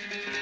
you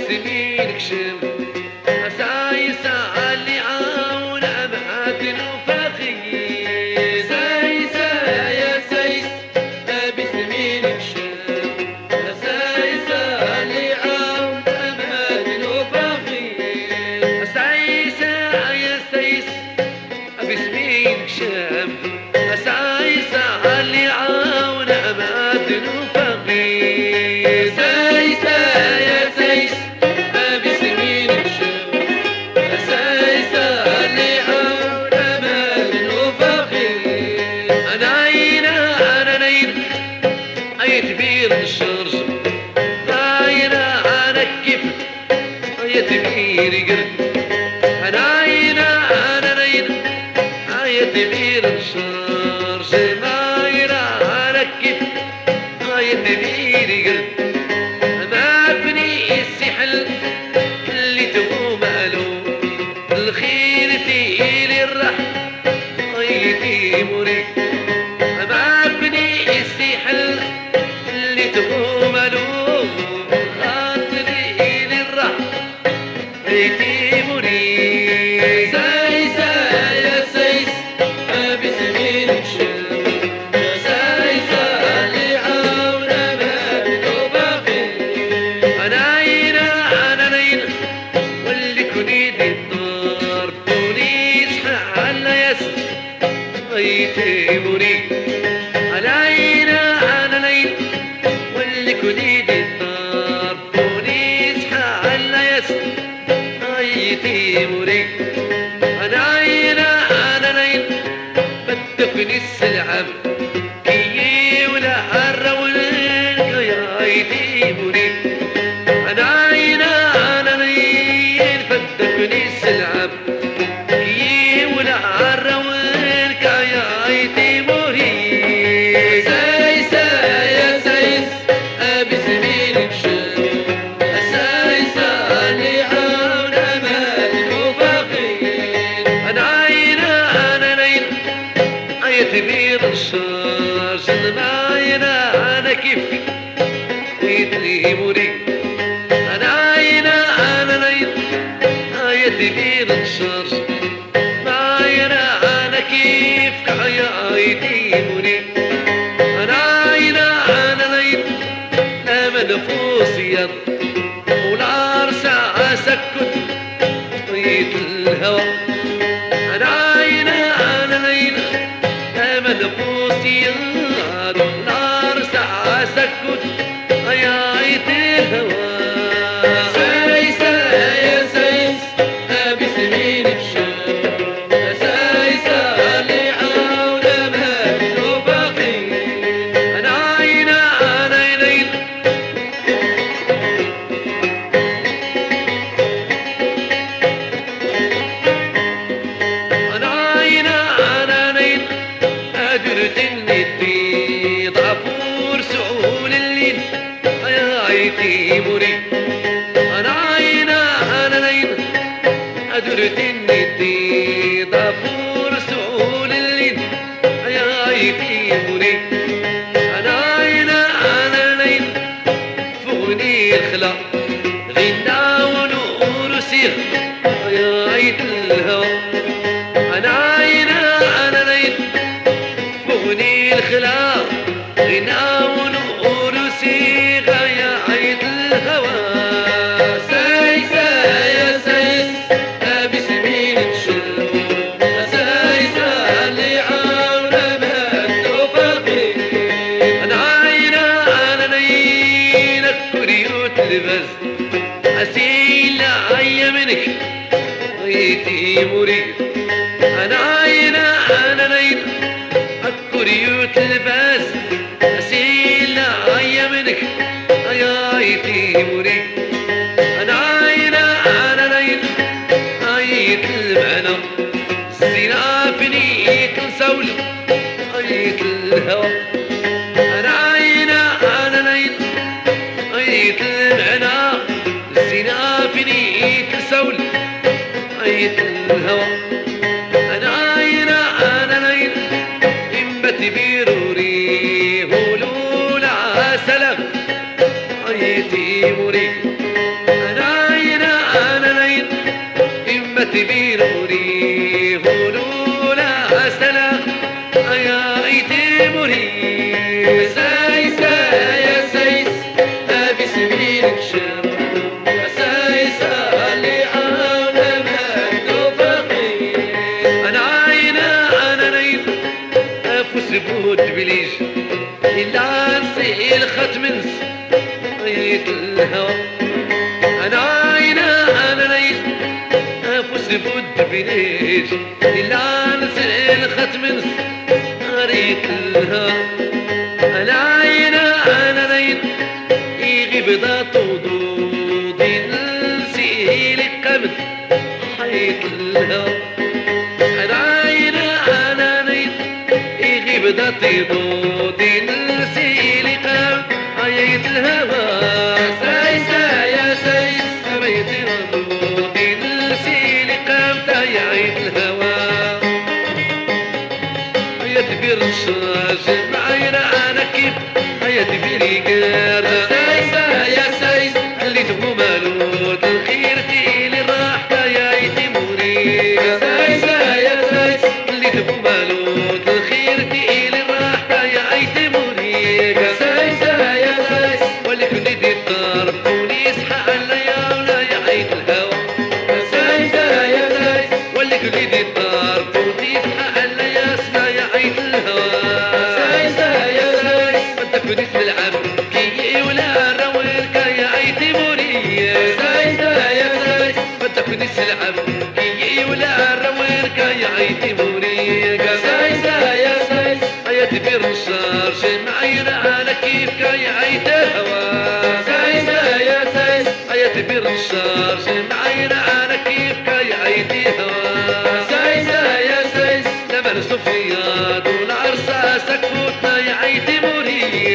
It's the. بيت بير الشرشم هاينا أنا كيف؟ يا تبير قرد هاينا أنا نين يا تبير الشرشم هاينا أنا كيف؟ يا تبير قرد ما بني السحل اللي تقوم ألو. الخير تيلي الرحم طيتي مريك عاينة أنا كيفي إيدي مريد أنا عاينة أنا ليل آية دين إن شاء وني الخلا غنى ونور سير. muri تبيروري هولولا أسلا أيا إيتموري سايس يا سايس أبي سبيلك شم سايس اللي أنا مهدوفقي أنا عينا أنا نيف أفوس بود بليج. إلا أنسي الختمنس الهوى. بود بليش إلا نسأل ختم غريت لها. أنا عينا أنا ذين يغيب ذات وضوضي نسيه لقمت حيت لها. أنا عينا أنا ذين يغيب ذات وضوضي نسيه لقمت حيت لها. حياتي في رجال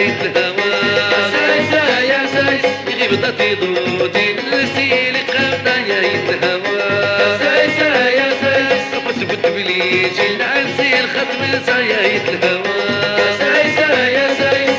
سايس الهوى. سايس يا سايس. نسي يا الهوى سايس يا سايس. قسبت بليجي نعسي الختم سايس الهوى سايس يا سايس.